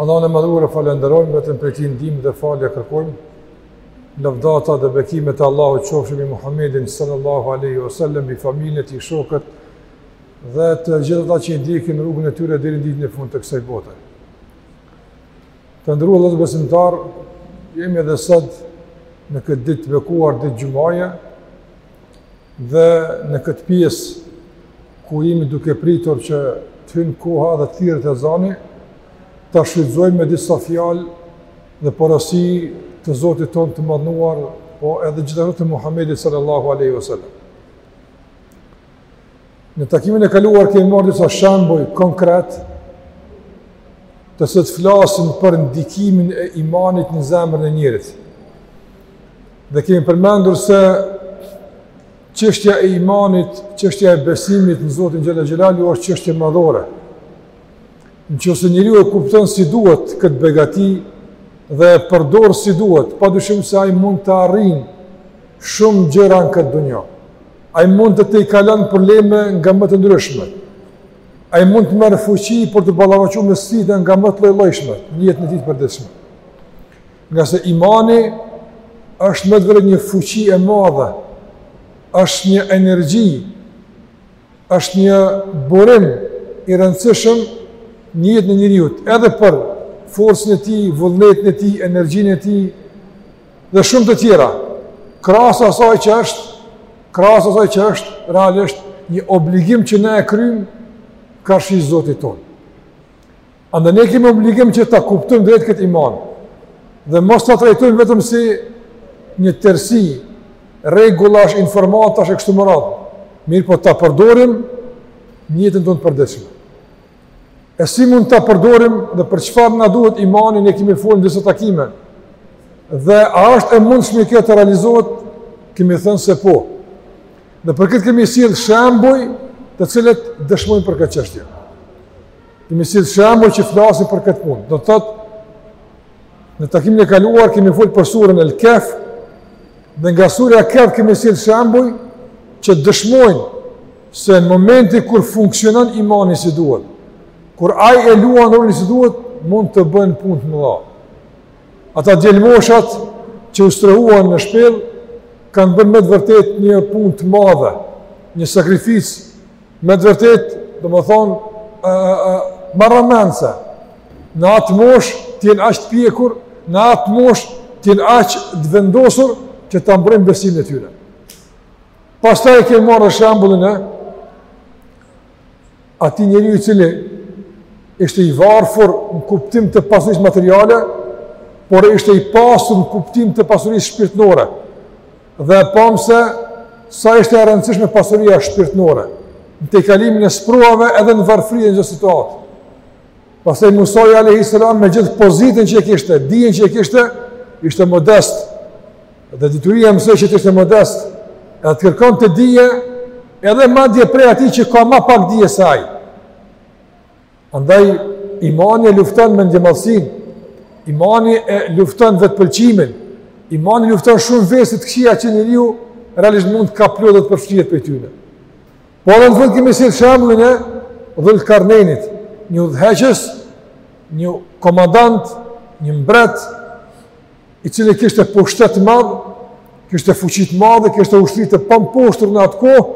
Allahun e madhëruar e falënderojmë vetëm prej tij ndihmë dhe falje kërkojmë. Lavdatat dhe bekimet e Allahut qofshin mbi Muhamedin sallallahu alaihi wasallam, mbi familjen e tij, shokët dhe të gjithë ata që i ndjekin rrugën e tyre deri në ditën e fundit të kësaj bote. Të nderuar besimtarë, jemi edhe sot në këtë ditë të bekuar ditë xhumaje, dhe në këtë pjesë ku jemi duke pritur që të hyjë koha dhe të thirret ezani, ta shfrytëzojmë me disa fjalë dhe porosi të Zotit tonë të madhëruar, po edhe gjithashtu të Muhammedit sallallahu aleyhi vësallam. Në takimin e kaluar kemi marrë disa shembuj konkretë të cilët flasin për ndikimin e imanit në zemrën e njeriut. Dhe kemi përmendur se çështja e imanit, çështja e besimit në Zotin Xhel-le Xhelaluhu është çështje madhore. Në qoftë se njeriu e kupton si duhet këtë begati dhe e përdor si duhet, pa dyshim se ai mund të arrin shumë gjëra në këtë dynja. Ai mund të tejkalon probleme nga më të ndryshmet. Ai mund të merr fuqi për t'u ballafaqu me sfida nga më të llojllojshme në jetën e tij të përditshme. Ngase imani është me të vërtetë një fuqi e madhe, është një energji, është një burim i rëndësishëm në jetën e njeriut, edhe për forcën e tij, vullnetin e tij, energjinë e tij, dhe shumë të tjera, krahas asaj që është, krahas asaj që është, realisht, një obligim që ne e kryejmë karshi Zotit tonë. Andaj ne kemi obligim që ta kuptojmë drejt këtë iman, dhe mos ta trajtojmë vetëm si një tërësi rregullash, informatash e kështu me radhë, mirëpo ta përdorim në jetën tonë të përditshme. E si mund ta përdorim dhe për çfarë na duhet imani ne kemi fol në disa takime. Dhe a është e mundshme kjo të realizohet, kemi thënë se po. Dhe për këtë kemi sjellë shembuj të cilët dëshmojnë për këtë çështje. Kemi sjellë shembuj që flasin për këtë punë. Do të thotë, në takimin e kaluar kemi fol për surën El Kef, dhe nga surja Kef kemi sjellë shembuj që dëshmojnë Se në momentin kur funksionon imani si duhet, kur ai e luan rolin si duhet, mund të bëjnë punë të mëdha. Ata djelmoshat që u strehuan në shpellë, kanë bërë me të vërtetë një punë të madhe, një sakrificë, me të vërtetë, domethënë, marramendëse, në atë moshë të jenë aq të pjekur, në atë moshë të jenë aq të vendosur që ta mbrojnë besimin e tyre. Pastaj e kemi marrë shembullin e atij njeriu i cili ishte i varfër në kuptim të pasurisë materiale, por ishte i pasur në kuptim të pasurisë shpirtënore. Dhe e pamë se sa ishte e rëndësishme pasuria shpirtënore në tejkalimin e sprovave edhe në varfëri e në çdo situatë. Pastaj Musai alejhi selam me gjithë pozitën që e kishte, dijen që e kishte, ishte modest, Dhe dituria e mësoi që të ishte modest, edhe të kërkonte dije, edhe madje prej atij që ka më pak dije se ai. Andaj imani e lufton mendjemadhësinë, imani e lufton vetëpëlqimin, imani lufton shumë vese të këqija që njeriu realisht mund të kaplohet dhe të përfshihet prej tyre. Po edhe në fund kemi sjellë shembullin e Dhulkarnejnit, një udhëheqës, një komandant, një mbret, i cili kishte pushtet të madh, kishte fuqi të madhe, kishte ushtri të pamposhtur në atë kohë,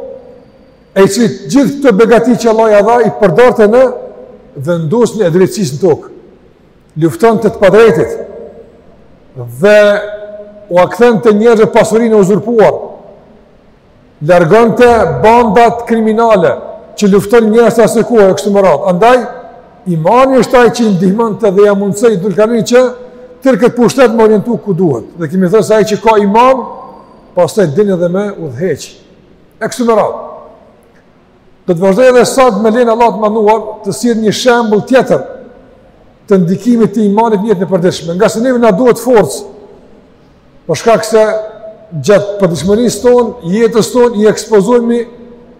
e i cili gjithë këto begati që Allahu ia dha i përdorte në vendosjen e drejtësisë në tokë. Luftonte të padrejtit dhe ua kthente njerëzve pasurinë e uzurpuar. largonte bandat kriminale që luftonin njerëzit asaj kohe e kështu me radhë. Andaj imani është ai që i ndihmonte dhe ia mundësoi Dhulkarnejnit që tërë këtë pushtet me orientu ku duhet. Dhe kemi thënë se ai që ka iman, pastaj din edhe me udhëheq. E kështu me radhë. Do të vazhdoj edhe sot me lejen e Allahut të madhëruar të sjell një shembull tjetër të ndikimit të imanit në jetën e përditshme. Ngase neve na duhet forcë, Për shkak se gjatë përditshmërisë tonë, jetës tonë i ekspozohemi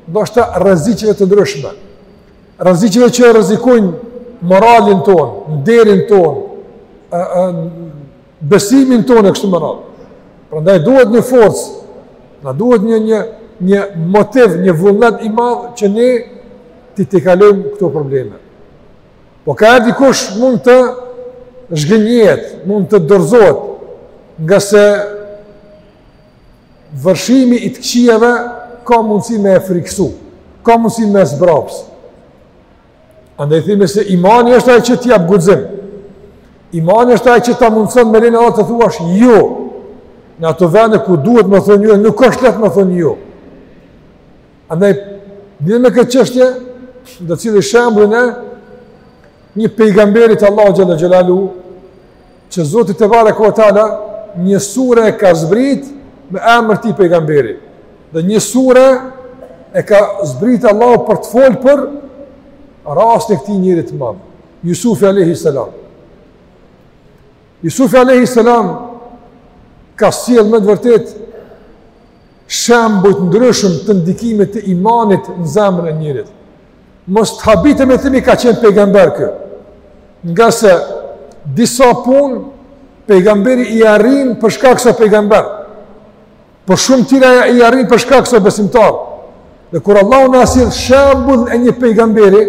ndoshta rreziqeve të ndryshme. Rreziqeve që rrezikojnë moralin tonë, nderin tonë, ë ë besimin tonë e kështu me radhë. Prandaj duhet një forcë, na duhet një një një motiv, një vullnet i madh që ne t'i tejkalojmë këto probleme. Po ka herë dikush mund të zhgënjehet, mund të dorëzohet, ngase vërshimi i të këqijave ka mundësi me e friksu, ka mundësi me e zbraps. Andaj themi se imani është ai që t'jap guxim, imani është ai që ta mundëson me lejen e Allahut të thuash jo, në ato vende ku duhet me thonë jo, nuk është lehtë me thonë jo. Andaj, lidhur me këtë çështje, do të sjell shembullin e një pejgamberi të Allahut xhele xhelaluhu, që Zoti tebareke ue teala, një sure e ka zbrit me emër të këtij pejgamberi. Dhe një sure e ka zbrit Allahu për të folë për rastin e këtij njeriu të madh. Jusufi alejhi selam. Jusufi alejhi selam ka sjell me të vërtetë shembuj të ndryshëm të ndikimit të imanit në zemrën e njeriut. Mos të habitemi e themi ka qenë pejgamber ky. Ngase disa punë pejgamberi i arrin për shkak se o pejgamber. Por shumë tjera i arrin për shkak se o besimtar. Dhe kur Allahu na sjell shembull e një pejgamberi,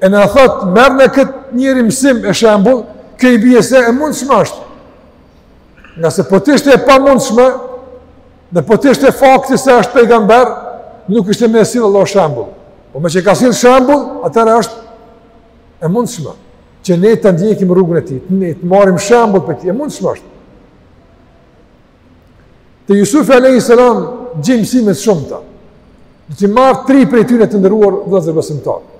e na thotë merrne këtë njeri mësim e shembull, kjo i bie se e mundshme është Ngase po të ishte e pamundshme, dhe po të ishte fakti se është pejgamber, nuk kishte me e sjell Allahu shembull. Po meqë ka sjellë shembull, atëherë është e mundshme, që ne ta ndjekim rrugën e tij, ne të marrim shembull prej tij, e mundshme është. Te Jusufi a.s. gjejmë mësime të shumta, do t'i marr tri prej tyne të nderuar vëllezër besimtarë.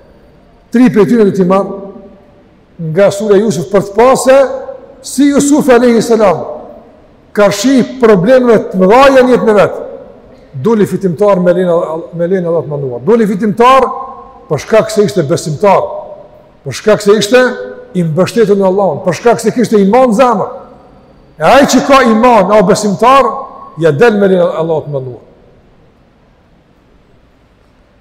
Tri prej tyne do t'i marr, nga surja Jusuf për të pa se si Jusufi Alejhi Selam karshi problemeve të mëdhaja në jetën e vet doli fitimtar me lejen me lejen e Allahut të madhëruar doli fitimtar për shkak se ishte besimtar për shkak se ishte i mbështetur në Allahun për shkak se kishte iman në zemër e ai që ka iman e o besimtar ia del me lejen e Allahut të madhëruar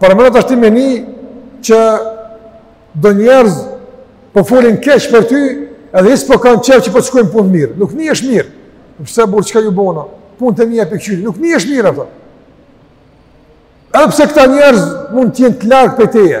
Paramendo tash ti me ni që do njerëz po folin keq për ty edhe hiç s'po kanë qejf që po të shkojnë punët mirë. Nuk nihesh mirë. Pse burrë çka ju bona? Punët e mia po i kqyri. Nuk nihesh mirë, ato. Edhe pse këta njerëz mund të jenë të larg prej teje,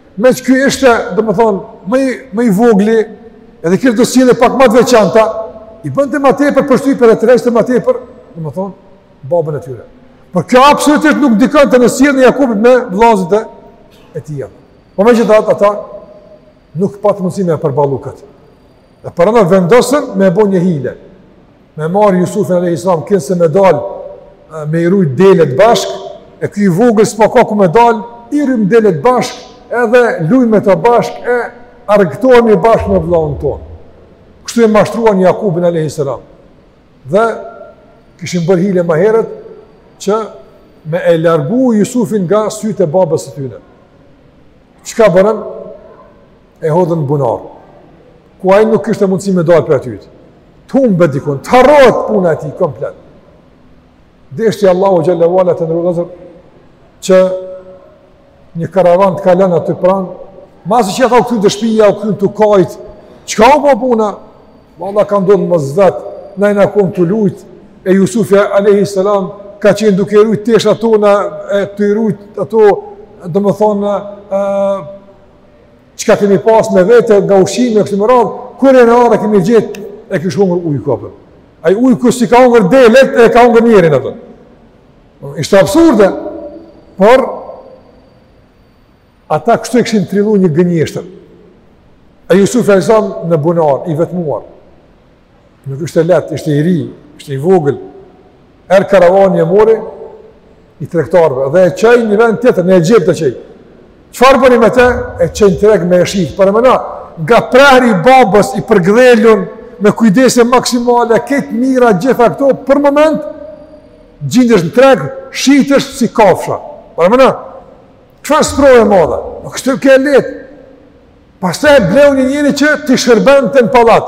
Meqë ky ishte, domethënë, mo, mo i vogli, edhe kishte do sjellje pak ma të veçanta, i bënte ma tepër përshtypje dhe e tërheqte ma tepër, domethënë, babën e tyre. Por kjo absolutisht nuk ndikonte në sjelljen e Jakubit me vllaznit e tija. Po megjithatë, ata nuk patën mundësi me e përballu këtë. Dhe prandaj vendosën me bo një hile. Me marrë Jusufin Alejhi Selam, kinse me dalë, me i rujt delet bashkë, e ky i vogël s'po ka ku me dalë, i rujmë delet bashkë, edhe lujmë me të bashkë, e argëtohemi bashkë me vllaun tonë. Kështu e mashtruan Jakubin Alejhi Selam. Dhe kishin bërë hile ma herët, që me e largu Jusufin nga sytë e babës së tyne. Çka bënë? e hodhën në bunar, ku ai nuk kishte mundësi me dalë prej aty. Të humbë dikun, të harrohet puna e tij komplet. Deshti Allahu xhel-le ve ala të nderuar vëllezër që një karavan të kalon aty pranë, mbasi që ata u kthyen te shpia, u kthyen tu kajt. Çka u bë puna? Valla ka ndodhur më e zeza, na jena kon tu lujt e Jusufi alejhi selam ka qenë duke rujt tesha tona e tu i rujt ato, domethënë, ë çka kemi pas me vete nga ushqimi e kështu me radhë, kur jena ardh e kemi gjet, e kish hongër ujku, po. Ai ujk s'i ka hongër delet e ka hongër njerin atë. Ishte absurde, por ata kështu e kishin trillu një gënjeshtër. E Jusufi në bunar, i vetmuar, Nuk ishte lehtë, ishte i ri, ishte i vogël. Erdh karavani e mori i tregtarve dhe e çoi një vend tjetër, në Egjipt e çoi. Çfarë bëri me te? E çoi në treg me e shit. Paramendo, nga prehri i babës i përgdhelun me kujdese maksimale, ke të mira gjitha këto, për moment, gjindesh në treg, shitesh si kafsha. Paramendo, çfarë sprove e madhe? Nuk ishte lehtë. Pastaj e bleu një njeri që t'i shërbente në pallat.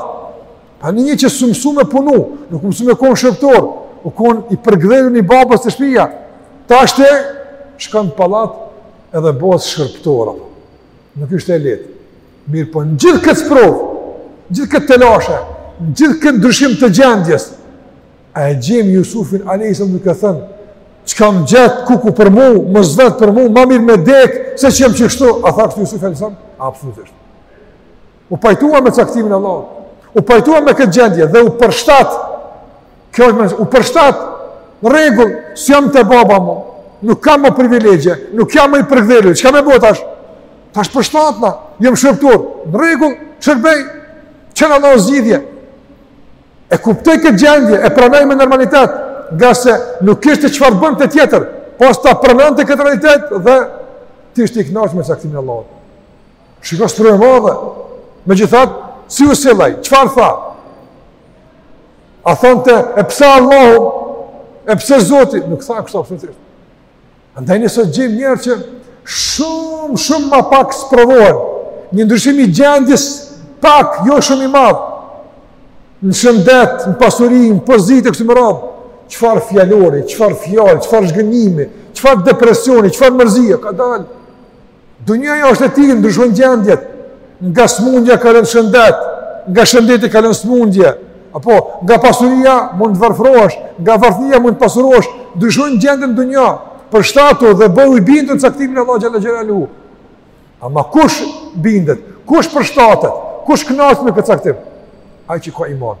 Po njëni që s'u mësu me punu, nuk u mësu me kon shërbtor, u konë i përgdhelun i babës te shpija. Tash shkon në pallat edhe bëhet shërbtor. Nuk ishte e lehtë. Mirëpo në gjithë këtë sprovë, në gjithë këtë telashe, në gjithë këtë ndryshim të gjendjes, A e gjemë Jusufin a.s. duke thënë, çka m'gjet kuku për mu, medet për mu, ma mirë me dekë, se që jam kështu, a tha kështu Jusuf a.s. Absolutisht. U pajtua me caktimin e Allahut, u pajtua me këtë gjendje dhe u përshtat, kjo është me rëndësi, u përshtat, në rregull, s'jam te baba mo, nuk kam më privilegje, nuk jam më i përgdhelun, çka me bo tash? Tash përshtatna, jam shërbtor, në rregull, shërbej, s'ka zgjidhje, E kuptoi këtë gjendje, e pranoi me normalitet, ngase nuk kishte çfarë të bënte tjetër, pos ta pranonte këtë realitet dhe të ishte i kënaqur me caktimin e Allahut. Shiko sprovë e madhe, megjithatë, si u sill ai, çfarë tha? A thonte, e pse Allahu, e pse Zoti? Nuk tha kështu absolutisht. Andaj ne sot gjejm njerëz që shumë, shumë ma pak sprovohen, një ndryshim i gjendjes pak, jo shumë i madh, në shëndet, në pasuri, në pozitë, kështu me radhë, çfarë fjalori, çfarë fjalë, çfarë zhgënjimi, çfarë depresioni, çfarë mërzia, kadal. Dunjaja është e tillë, ndryshojnë gjendjet. Nga smundja kalon shëndet, nga shëndeti kalon smundje. Apo nga pasuria mund të varfërohesh, nga varfëria mund të pasurohesh, ndryshojnë gjendjet në dunja. Përshtatu dhe bëhu i bindur në caktimin e Allahut xhelle xhelaluhu. Ama kush bindet? Kush përshtatet? Kush kënaqet me këtë caktim? Ai që ka iman.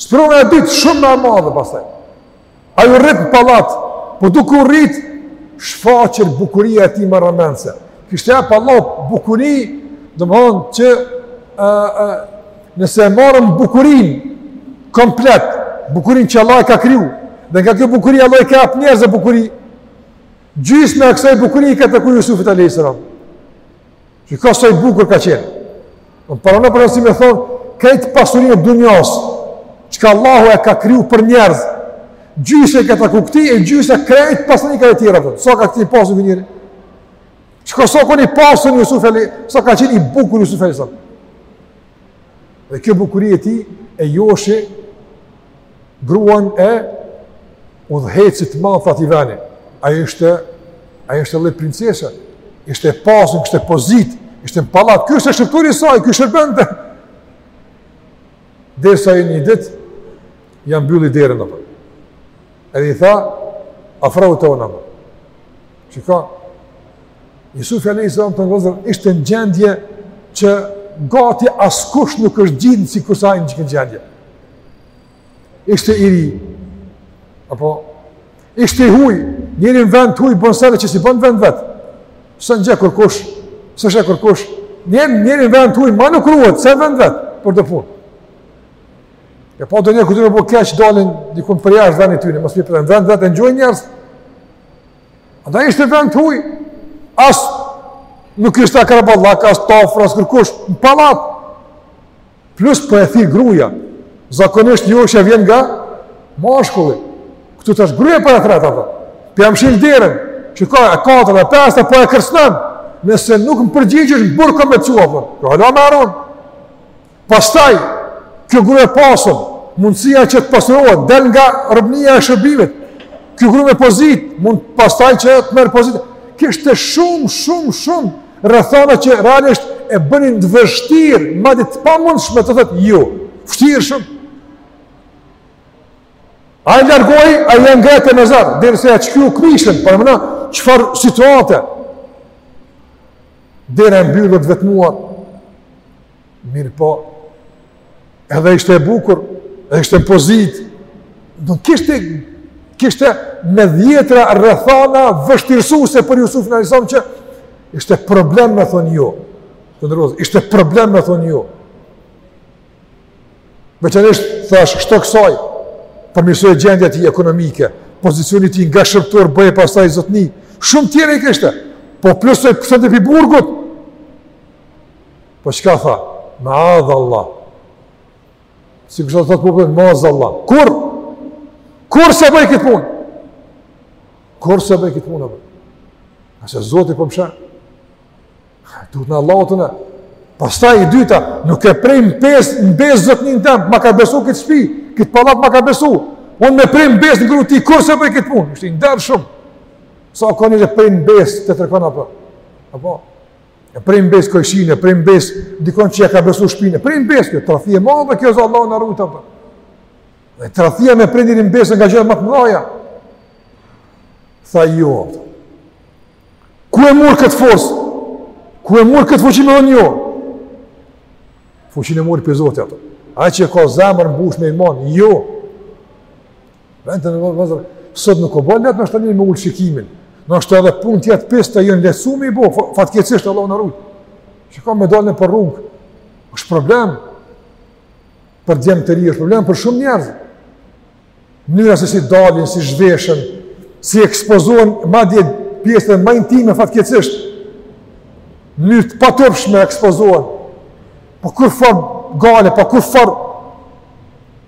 Sprova e dytë, shumë më e madhe pastaj. Ai u rrit në pallat, po duke u rritë, shfaqej bukuria e tij marramendëse. Kishte apo jo bukuri, domethonë që a, a, nëse e marrim bukurin komplet, bukurin që Allahu e ka kriju, dhe nga kjo bukuri Allahu i ka jep njerëzve bukuri, gjysma e kësaj bukurie i ka taku Jusufit a.s. Çka sa i bukur ka qenë. Paramno për shembull si me thonë, krejt pasurinë e dunjas, çka Allahu e ka kriju për njerëz, gjysa i ka taku këtij, e gjysa krejt pasanikëve tjerë, apo. sa ka qenë i pasun ky njeri? Çka sa ka qenë i pasun Jusufi alejhi selam, ka qenë i bukur Jusufi alejhi selam? Dhe kjo bukuri e tij e joshi gruan e udhëheqësit madh të atij veni. Ajo ishte, ajo ishte lej princeshë, ishte e pasun, ishte në pozitë, ishte në pallat, ky ishte shërbëtori i saj, ky shërbente. Derisa në një ditë, ia mbylli derën apo. Edhe i tha, afrohu te unë apo. Çka, Jusufi alejhi selam të nderuar ishte në gjendje që gati askush nuk është gjet sikurse ai në qët gjendje. Ishte i ri, apo, ishte i huj, njeri në vend huj, bën sene që s'i bën në vend vet, s'e njeh kërkush, s'e sheh kërkush, njeri, njeri në vend huj, ma nuk ruhet, si në vend vet, për atë punë. E po do najkush me bo keq dalin dikun përjashtë vendit tyre, mos me i pa në vend vet, e njojnë njerëz, Ai ishte në vend të huj, as nuk kishte akraballak, as t'afërm, as kërkush, në pallat. Plus po e thirr gruja, zakonisht joshja vjen nga mashkulli. Këtu tashti gruja, po e treta, apo. Po ia mshel derën, çka e katërta, e pesta, po e kërcënon, nëse nuk më përgjigjesh në burg kam me t'çu, apo. Kjo halon me aronë. Pastaj, kjo grua e pasur, mundësia që të pasurohet, del nga robnia e shërbimit, kjo grua me pozitë, mund pastaj që të merr pozitë, kishte shumë, shumë, shumë, rrethana që realisht e bënin të vështirë, madje të pamundshme të thotë jo, jo, vështirë shumë, Ai largohej, ajo e ngrehte me zor, derisa ia shqeu këmishën, paramno, çfarë situate, dera e mbyllur, të vetmuar, Mirëpo, edhe ishte e bukur, edhe ishte në pozitë, do kishte, kishte me dhjetra rrethana vështirësuse për Jusufin alejhi selam që ishte problem me thonë jo. Të nderuar, ishte problem me thonë jo. Veçanisht, thash, shto kësaj, përmirësohej gjendja e tij ekonomike, pozicioni i tij nga shërbëtor, bëhej pastaj zotni, shumë tjera i kishte, po plus ai pshtonte prej burgut, Po çka tha? Ma adha Allah. Siç thotë populli, mazallah. Kurr! Kurr s'e bëj këtë punë! Kurr s'e bëj këtë punë! Se Zoti po më sheh. Tutna Allahut. Pastaj e dyta, nuk e prej në besë, në besë zotninë tem, ma ka besu këtë shpi, këtë pallat ma ka besu. Unë me pre në besë në gru të tij, kurr s'e bëj këtë punë! Është i ndershëm. Sa ka një dhe prejnë në besë të tërkona për? Apo? E pre n'besë kojshinë, e pre n'besë dikon që ja ka besu shpinë, e pre n'besë, kjo tradhtia e madhe kjo, Allah na rujtë për. Dhe tradhtia me pre njeri n'besë nga gjynahet më të mdhaja. Tha jo, dhe. Ku e mori këtë forcë? Ku e mori këtë fuqi me thënë jo? Fuqinë e mori prej Zotit, dhe. Ai që ka zemrën mbush me iman, jo. Vend të vëllezër, vëllezër, sot nuk o bërë lehtë ndoshta njeri me ul shikimin, ndoshta edhe punë tjetër pis janë lehtësu me i bo, fatkeqësisht Allah na rujtë, që ka me dalë nëpër rrugë, është problem për djemtë e rinj, është problem për shumë njerëz, mënyra se si dalin, si zhveshen, si ekspozohen, madje pjesët ma intime fatkeqësisht, n'mënyrë të paturpshme ekspozohen, pa kurrfarë gajle, pa kurrfarë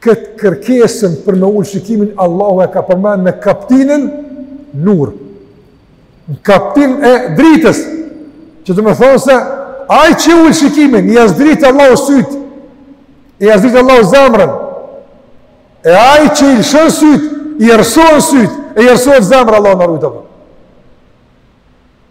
këtë kërkesën për me ul shikimin, Allahu e ka përmend në kaptinën Nur, në kaptinën e dritës, që domethonë se, ai që e ul shikimin, ia zdrit Allahu sytë, ia zdrit Allahu zemrën, e ai që i lëshon sytë, i errësohen sytë, e i errësohet zemra, Allahu na rujtë,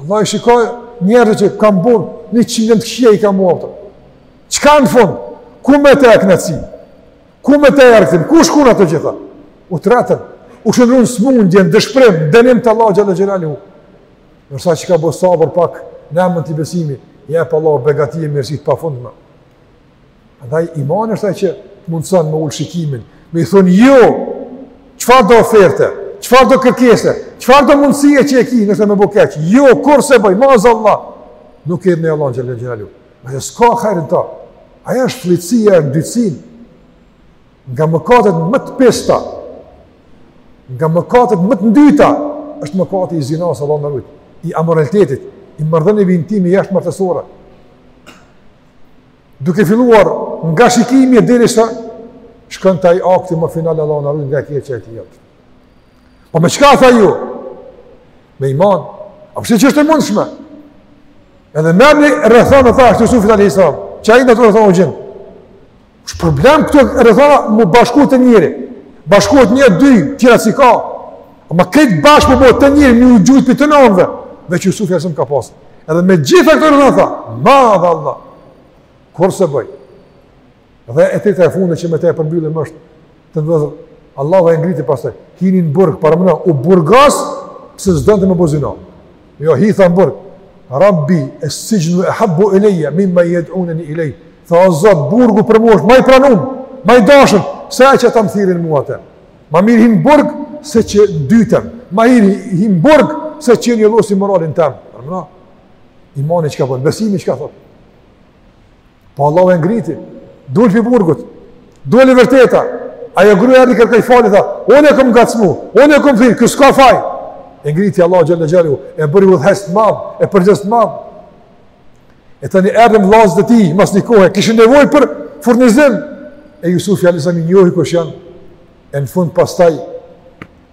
Allah i shikon njerëzit që kanë bërë njëqind të këqija i ka mua pëtër. Çka në fund? Ku met ajo knaqësi? Ku met ai argëtim? Ku shkun ato të gjitha? U tretën, u shndërrun në smundje, dëshpërim, dënim të Allahut xhel-le xhelaluhu. Ndërsa ai që ka bërë sabër pak, në emën të besimit, i jep Allahu begati e mirësi të pafundme Andaj imani është ai që t'mundson me ul shikimin, me i thon jo çfarëdo oferte, çfarëdo kërkese, çfarëdo mundësie që e ki nëse me bo keq. Jo, kurrë s'e bëj, maazallah. Nuk e don Allahu xhel-le xhelaluhu. Ai s'ka hajr n'ta. Ai është flliqësi e ndytësi. Nga mëkatet më të pista, nga mëkatet më të ndyta, është mëkati i zinasë, Allah na rujtë, i amoralitetit, i marrëdhënieve intime jashtëmartesore. Duke filluar nga shikimi e derisa shkon te ai akti më final, Allah na rujtë nga e keqja e tij. Po me çka tha jo? Me iman. A përse që është e mundshme? Edhe merrni rrethanat e hazreti Jusufit a.s. Që ai n'ato rrethana u gjind Është problem këto rrethana m'u bashku te njeri. Bashkohet një, dy, tjerat s'i ka. Ama këto bashkë m'u bo te njeri, mi u gjujt prej tanave. Veç Jusufi a.s. i ka pasë. Edhe me gjithë këto rrethana tha, maazallah. Kurrë s'e bëj. Dhe e treta e fundit që me te e përmbyllim është, Të madhe, Allahu e ngriti pastaj, hini në burg, paramendo, u burgos, pse s'donte me bo zina. Jo, hi tha në burg, rabbi, es-sixhnu ehabbu ilejje, mimma jed'uneni ilejh, tha o zot, burgu për mu është, ma i pranun, ma i dashun, se ajo që këta më thirrin mua n'të. Ma mirë hi në burg, se që ndytem, ma mirë hi në burg, se që njollosi moralin tem. Paramendo, imani çka thotë, besimi çka thotë. Po Allahu e ngriti, dul prej burgut, dul e vërteta, ajo gruja erdhi kërkoi falje, tha, unë e kom ngacmu, unë e kom thirrë, ky s'ka faj, e ngriti Allahu xhelle xhelaluhu, e bëri udhëheqës të madh, e përgjegjës të madh, e tani erdhën vllazët e tij, mas një kohe, kishin nevojë për furnizim, e Jusufi alejhi selam i njohi kush janë, e në fund pastaj,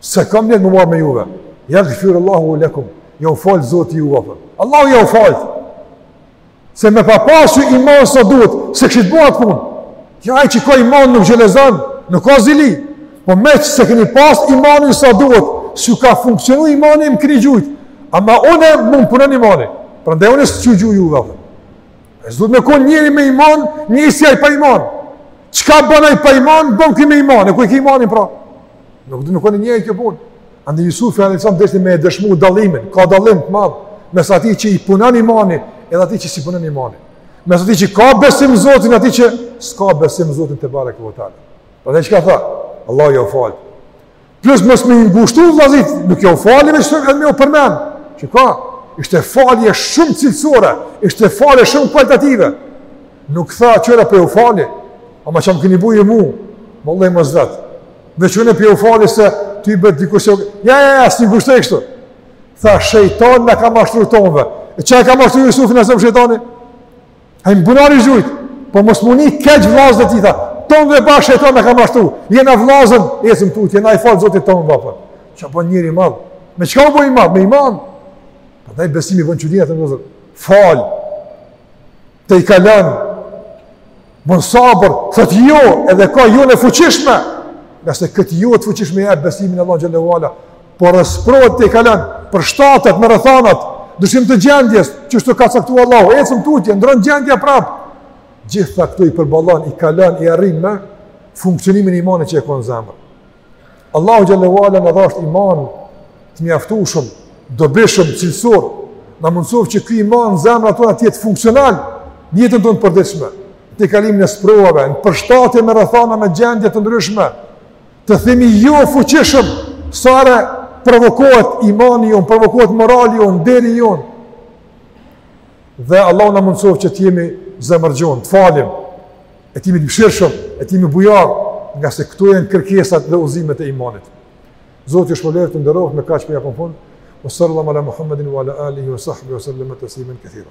S'e kam nijet me u marrë me juve. Jagfirullahu lekum. Jau faltë Zoti juve. Allahu jau faltë. Se me pa pasë iman sa duhet, s'e kishit bo atë punë. Ja ai që ka iman nuk xhelozon, nuk ka zili. Po meqë s'e keni pas imanin sa duhet, s'ju ka funksionu imani më keni gjujtë. Ama unë mu më punon imani. Prandaj unë s'ju gjuj juve. E s'duhet me konë njeri me iman, njësoj si ai pa iman. Çka bën ai pa iman, bën ky me iman. E ku e ki imanin pra? Nuk do me konë njëjtë kjo punë. Andaj Jusufi alejhi selam deshti me dëshmu dallimin, ka dallim të madh mes atij që i punon imani edhe atij që s'i punon imani. Mes atij që ka besim Zotin atij që s'ka besim Zotin te bare këto tal. Po dhe çka tha? Allahu jau faltë. Plus mos me i ngushtu vllaznit, nuk jau fali me çfarë me u përmend. Çka? Ishte falje shumë cilësore, ishte falje shumë kualitative. Nuk tha qe pra po jau fali, ama çka më keni bo ju mu, më Allah i më zvetë. Dhe qe pra po jau fali se tybe dikush... Ja, ja, ja, s'i ngushtoi kështu. Tha, shejtani na ka mashtru tonëve. E çka e ka mashtru Jusufin asnjë sen shejtani? Ai në bunar i gjujtun, po mos me u ni keq vllazët e tij tha. Tonëve bashkë shejtani na ka mashtru. Jena vllazën, ecim tutje, e na i faltë Zoti tonëve pra. Qe po njeri i madh. Me çka po i madh? Me iman. Prandaj besimi bën çudina të mëdha. Falë. tejkalon, bën sabër, thotë jo, edhe ka jo-në e fuqishme, ngase këtë jo të fuqishme e besimin në Allahun xhelle ue ala, por sprovohet tejkalon, përshtatet me rrethanat, ndryshim të gjendjes, qështu ka caktu Allahu, ecën tutje, ndrron gjendja prapë, gjitha këto i përballon, i kalon, i arrin me funksionimin e imanit që e ka në zemër. Allahu xhelle ue ala na dhashtë iman të mjaftueshëm, dobishëm, cilësor, na mundësoftë që ky iman në zemrat tona të jetë funksional në jetën tonë të përditshme, tejkalimin e sprovave, në përshtatje me rrethana me gjendje të ndryshme, të themi jo fuqishëm sa herë provokohet imani jonë, provokohet morali jonë, nderi jonë. Dhe Allahu na mundësoftë që të jemi zemërgjonë, të falim, E të jemi të mëshirshëm, e të jemi bujarë, nga se këto janë kërkesat dhe udhëzimet e imanit. Zoti ju shpërbleftë të nderuar me kaq po ja japim fund. Wa sallallahu ala Muhammedin wa ala alihi wa sahbihi wa sallam taslimen kethira.